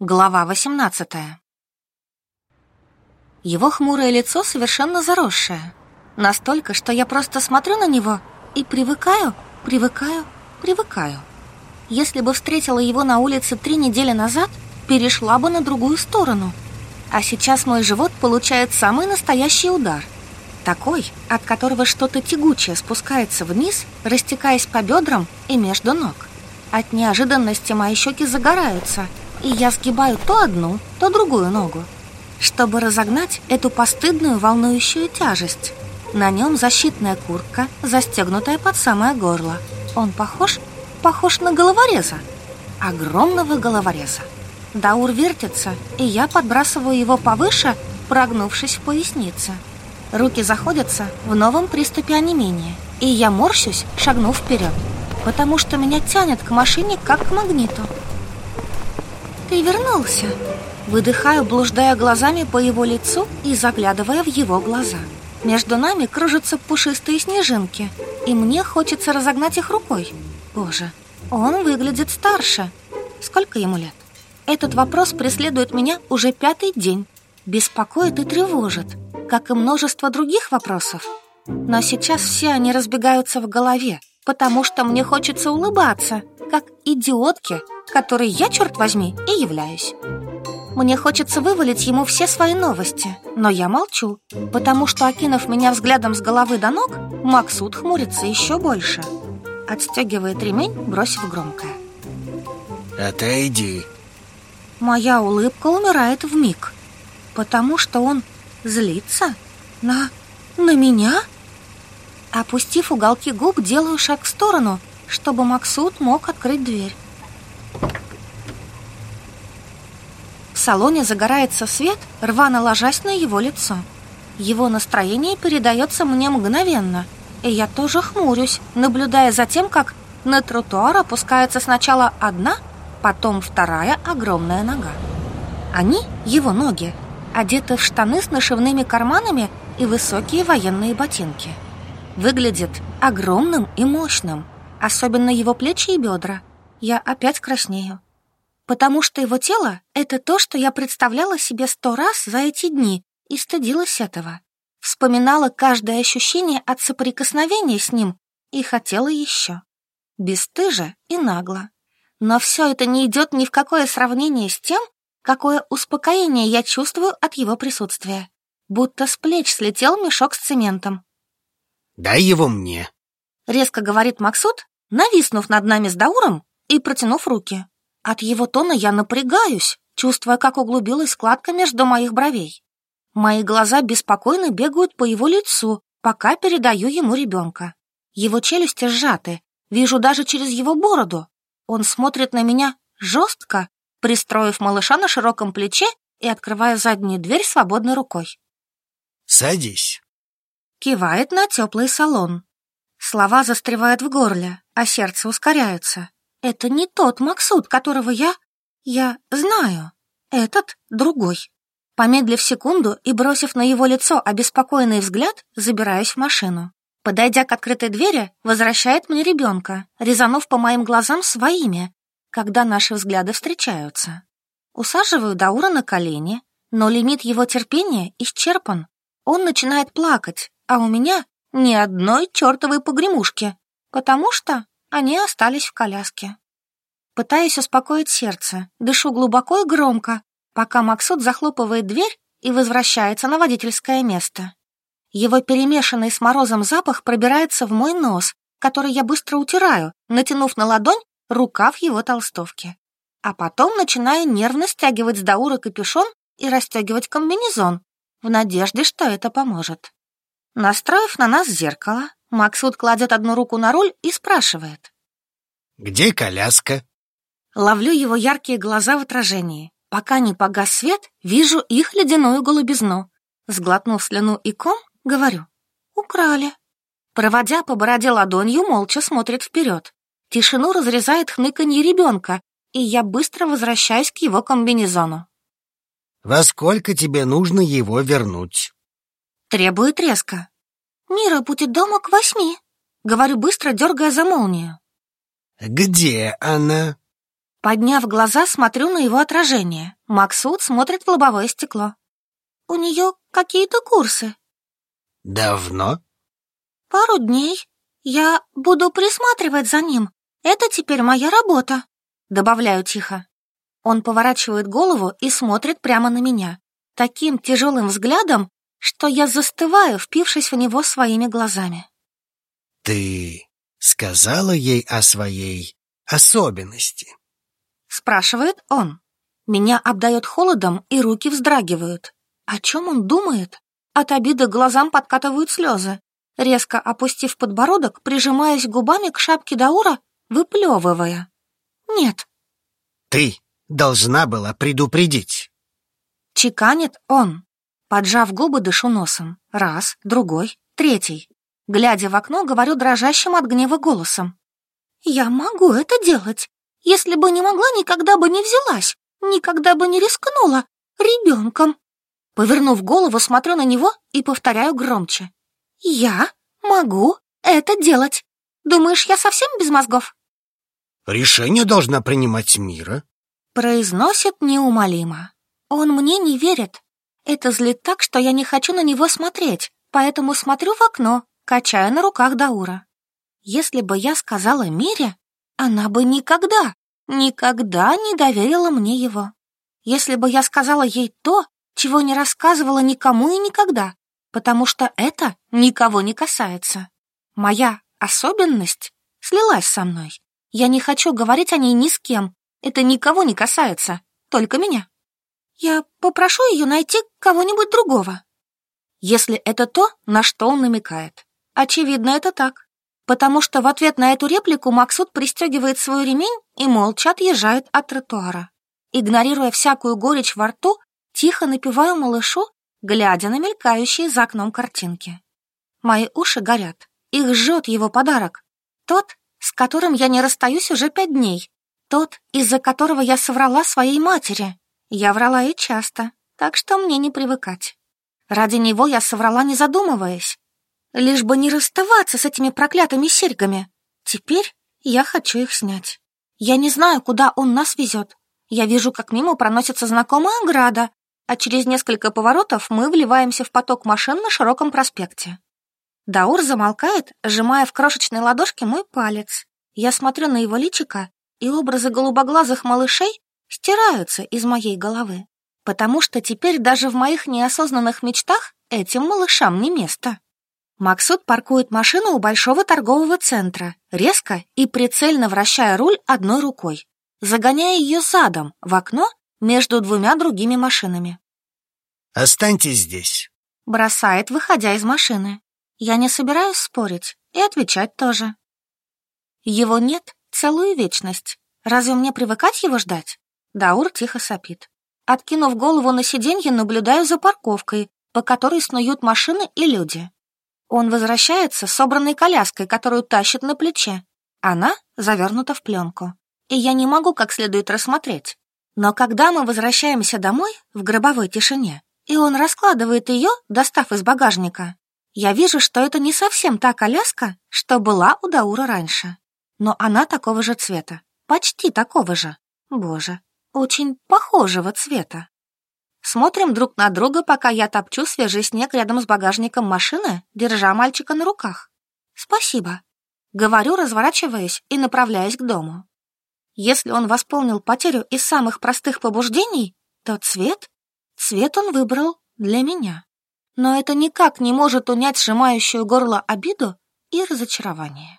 Глава 18 Его хмурое лицо совершенно заросшее. Настолько, что я просто смотрю на него и привыкаю, привыкаю, привыкаю. Если бы встретила его на улице три недели назад, перешла бы на другую сторону. А сейчас мой живот получает самый настоящий удар. Такой, от которого что-то тягучее спускается вниз, растекаясь по бедрам и между ног. От неожиданности мои щеки загораются, и я сгибаю то одну, то другую ногу, чтобы разогнать эту постыдную волнующую тяжесть. На нем защитная куртка, застегнутая под самое горло. Он похож? Похож на головореза. Огромного головореза. Даур вертится, и я подбрасываю его повыше, прогнувшись в пояснице. Руки заходятся в новом приступе онемения, и я морщусь, шагнув вперед потому что меня тянет к машине, как к магниту. «Ты вернулся!» Выдыхаю, блуждая глазами по его лицу и заглядывая в его глаза. Между нами кружатся пушистые снежинки, и мне хочется разогнать их рукой. Боже, он выглядит старше. Сколько ему лет? Этот вопрос преследует меня уже пятый день. Беспокоит и тревожит, как и множество других вопросов. Но сейчас все они разбегаются в голове, потому что мне хочется улыбаться, как идиотке, которой я, черт возьми, и являюсь. Мне хочется вывалить ему все свои новости, но я молчу, потому что, окинув меня взглядом с головы до ног, Максут хмурится еще больше. Отстегивает ремень, бросив громкое. «Отойди!» Моя улыбка умирает в миг, потому что он злится на... на меня?» Опустив уголки губ, делаю шаг в сторону, чтобы Максут мог открыть дверь. Салоне загорается свет, рвано ложась на его лицо. Его настроение передается мне мгновенно, и я тоже хмурюсь, наблюдая за тем, как на тротуар опускается сначала одна, потом вторая огромная нога. Они, его ноги, одеты в штаны с нашивными карманами и высокие военные ботинки выглядит огромным и мощным, особенно его плечи и бедра. Я опять краснею. Потому что его тело — это то, что я представляла себе сто раз за эти дни и стыдилась этого. Вспоминала каждое ощущение от соприкосновения с ним и хотела еще. Бестыже и нагло. Но все это не идет ни в какое сравнение с тем, какое успокоение я чувствую от его присутствия. Будто с плеч слетел мешок с цементом, Дай его мне. Резко говорит Максут, нависнув над нами с Дауром и протянув руки. От его тона я напрягаюсь, чувствуя, как углубилась складка между моих бровей. Мои глаза беспокойно бегают по его лицу, пока передаю ему ребенка. Его челюсти сжаты, вижу даже через его бороду. Он смотрит на меня жестко, пристроив малыша на широком плече и открывая заднюю дверь свободной рукой. «Садись». Кивает на теплый салон. Слова застревают в горле, а сердце ускоряется. Это не тот Максут, которого я... Я знаю. Этот другой. Помедлив секунду и бросив на его лицо обеспокоенный взгляд, забираюсь в машину. Подойдя к открытой двери, возвращает мне ребенка, резанув по моим глазам своими, когда наши взгляды встречаются. Усаживаю Даура на колени, но лимит его терпения исчерпан. Он начинает плакать, а у меня ни одной чертовой погремушки, потому что они остались в коляске. Пытаюсь успокоить сердце, дышу глубоко и громко, пока Максут захлопывает дверь и возвращается на водительское место. Его перемешанный с морозом запах пробирается в мой нос, который я быстро утираю, натянув на ладонь рукав его толстовки. А потом начинаю нервно стягивать с Даура капюшон и расстегивать комбинезон, в надежде, что это поможет. Настроив на нас зеркало, Максут кладет одну руку на руль и спрашивает. «Где коляска?» Ловлю его яркие глаза в отражении. Пока не погас свет, вижу их ледяную голубизну. Сглотнув слюну и ком, говорю. «Украли». Проводя по бороде ладонью, молча смотрит вперед. Тишину разрезает хныканье ребенка, и я быстро возвращаюсь к его комбинезону. «Во сколько тебе нужно его вернуть?» Требует резко. «Мира будет дома к восьми», — говорю быстро, дергая за молнию. «Где она?» Подняв глаза, смотрю на его отражение. Максут смотрит в лобовое стекло. У нее какие-то курсы. Давно? Пару дней. Я буду присматривать за ним. Это теперь моя работа. Добавляю тихо. Он поворачивает голову и смотрит прямо на меня. Таким тяжелым взглядом, что я застываю, впившись в него своими глазами. Ты сказала ей о своей особенности? Спрашивает он. Меня обдает холодом, и руки вздрагивают. О чем он думает? От обиды глазам подкатывают слезы. Резко опустив подбородок, прижимаясь губами к шапке Даура, выплевывая. Нет. Ты должна была предупредить. Чеканит он. Поджав губы, дышу носом. Раз, другой, третий. Глядя в окно, говорю дрожащим от гнева голосом. «Я могу это делать. Если бы не могла, никогда бы не взялась, никогда бы не рискнула ребенком. Повернув голову, смотрю на него и повторяю громче. Я могу это делать. Думаешь, я совсем без мозгов? Решение должна принимать мира. Произносит неумолимо. Он мне не верит. Это злит так, что я не хочу на него смотреть, поэтому смотрю в окно, качая на руках Даура. Если бы я сказала Мире, она бы никогда, никогда не доверила мне его. Если бы я сказала ей то, чего не рассказывала никому и никогда, потому что это никого не касается. Моя особенность слилась со мной. Я не хочу говорить о ней ни с кем. Это никого не касается, только меня. Я попрошу ее найти кого-нибудь другого. Если это то, на что он намекает. Очевидно, это так потому что в ответ на эту реплику Максут пристегивает свой ремень и молча отъезжает от тротуара. Игнорируя всякую горечь во рту, тихо напеваю малышу, глядя на мелькающие за окном картинки. Мои уши горят, их жжет его подарок. Тот, с которым я не расстаюсь уже пять дней. Тот, из-за которого я соврала своей матери. Я врала и часто, так что мне не привыкать. Ради него я соврала, не задумываясь. Лишь бы не расставаться с этими проклятыми серьгами. Теперь я хочу их снять. Я не знаю, куда он нас везет. Я вижу, как мимо проносится знакомая ограда, а через несколько поворотов мы вливаемся в поток машин на широком проспекте. Даур замолкает, сжимая в крошечной ладошке мой палец. Я смотрю на его личико, и образы голубоглазых малышей стираются из моей головы, потому что теперь даже в моих неосознанных мечтах этим малышам не место. Максут паркует машину у большого торгового центра, резко и прицельно вращая руль одной рукой, загоняя ее задом в окно между двумя другими машинами. «Останьтесь здесь», — бросает, выходя из машины. Я не собираюсь спорить и отвечать тоже. Его нет целую вечность. Разве мне привыкать его ждать? Даур тихо сопит. Откинув голову на сиденье, наблюдаю за парковкой, по которой снуют машины и люди. Он возвращается с собранной коляской, которую тащит на плече. Она завернута в пленку, и я не могу как следует рассмотреть. Но когда мы возвращаемся домой в гробовой тишине, и он раскладывает ее, достав из багажника, я вижу, что это не совсем та коляска, что была у Даура раньше. Но она такого же цвета, почти такого же. Боже, очень похожего цвета. Смотрим друг на друга, пока я топчу свежий снег рядом с багажником машины, держа мальчика на руках. «Спасибо», — говорю, разворачиваясь и направляясь к дому. Если он восполнил потерю из самых простых побуждений, то цвет, цвет он выбрал для меня. Но это никак не может унять сжимающую горло обиду и разочарование.